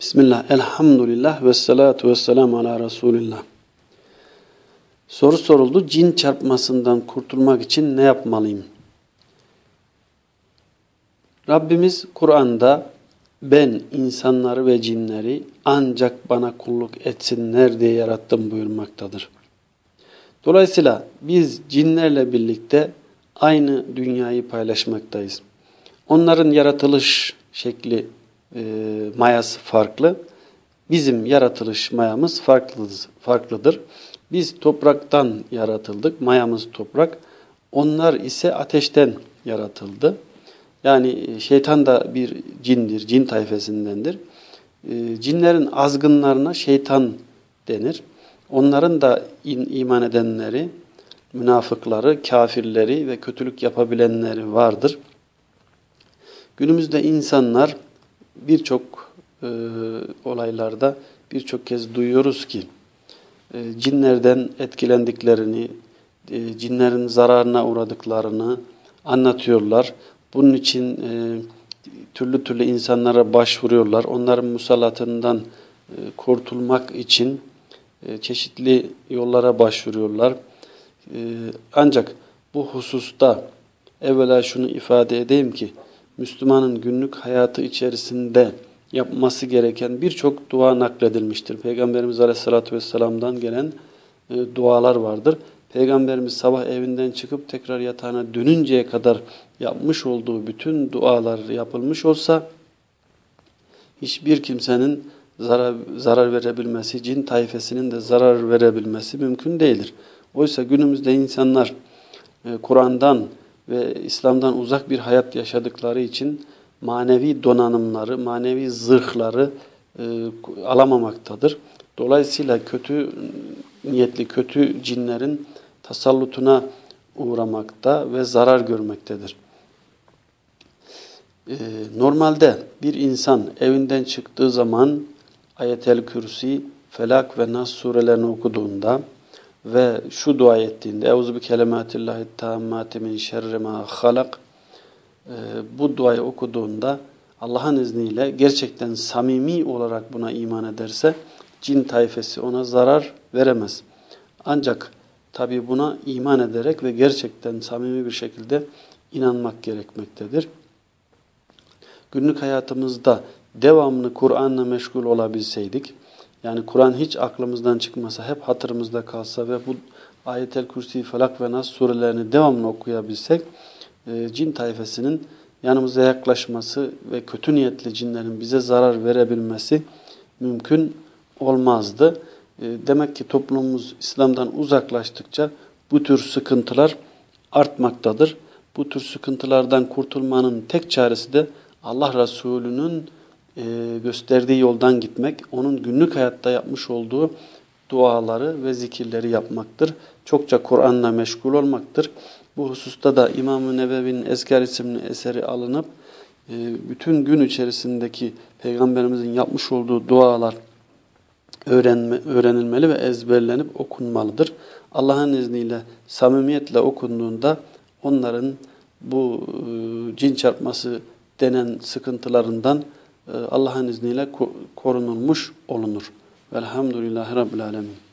Bismillah, elhamdülillah ve salatu ve selamu ala Resulillah. Soru soruldu. Cin çarpmasından kurtulmak için ne yapmalıyım? Rabbimiz Kur'an'da ben insanları ve cinleri ancak bana kulluk etsinler diye yarattım buyurmaktadır. Dolayısıyla biz cinlerle birlikte aynı dünyayı paylaşmaktayız. Onların yaratılış şekli e, mayası farklı. Bizim yaratılış mayamız farklıdır. farklıdır. Biz topraktan yaratıldık. Mayamız toprak. Onlar ise ateşten yaratıldı. Yani e, şeytan da bir cindir, cin tayfesindendir. E, cinlerin azgınlarına şeytan denir. Onların da iman edenleri, münafıkları, kafirleri ve kötülük yapabilenleri vardır. Günümüzde insanlar birçok e, olaylarda birçok kez duyuyoruz ki e, cinlerden etkilendiklerini, e, cinlerin zararına uğradıklarını anlatıyorlar. Bunun için e, türlü türlü insanlara başvuruyorlar. Onların musallatından e, kurtulmak için e, çeşitli yollara başvuruyorlar. E, ancak bu hususta evvela şunu ifade edeyim ki Müslümanın günlük hayatı içerisinde yapması gereken birçok dua nakledilmiştir. Peygamberimiz Aleyhisselatü Vesselam'dan gelen e, dualar vardır. Peygamberimiz sabah evinden çıkıp tekrar yatağına dönünceye kadar yapmış olduğu bütün dualar yapılmış olsa hiçbir kimsenin zarar, zarar verebilmesi, cin tayfesinin de zarar verebilmesi mümkün değildir. Oysa günümüzde insanlar e, Kur'an'dan ve İslam'dan uzak bir hayat yaşadıkları için manevi donanımları, manevi zırhları e, alamamaktadır. Dolayısıyla kötü niyetli, kötü cinlerin tasallutuna uğramakta ve zarar görmektedir. Ee, normalde bir insan evinden çıktığı zaman Ayetel Kürsi, Felak ve Nas surelerini okuduğunda ve şu dua ettiğinde Euzu bi kelimatillahi tammati min şerri ma halak ee, bu duayı okuduğunda Allah'ın izniyle gerçekten samimi olarak buna iman ederse cin tayfesi ona zarar veremez. Ancak tabi buna iman ederek ve gerçekten samimi bir şekilde inanmak gerekmektedir. Günlük hayatımızda devamlı Kur'an'la meşgul olabilseydik, yani Kur'an hiç aklımızdan çıkmasa, hep hatırımızda kalsa ve bu Ayet-el Kürsi, Felak ve Nas surelerini devamlı okuyabilsek, e, cin tayfesinin yanımıza yaklaşması ve kötü niyetli cinlerin bize zarar verebilmesi mümkün olmazdı. E, demek ki toplumumuz İslam'dan uzaklaştıkça bu tür sıkıntılar artmaktadır. Bu tür sıkıntılardan kurtulmanın tek çaresi de Allah Resulü'nün e, gösterdiği yoldan gitmek, onun günlük hayatta yapmış olduğu duaları ve zikirleri yapmaktır. Çokça Kur'an'la meşgul olmaktır. Bu hususta da İmam-ı Nebevi'nin Ezkar isimli eseri alınıp e, bütün gün içerisindeki Peygamberimizin yapmış olduğu dualar öğrenme, öğrenilmeli ve ezberlenip okunmalıdır. Allah'ın izniyle samimiyetle okunduğunda onların bu e, cin çarpması denen sıkıntılarından Allah'ın izniyle korunulmuş olunur. Velhamdülillahi Rabbil Alemin.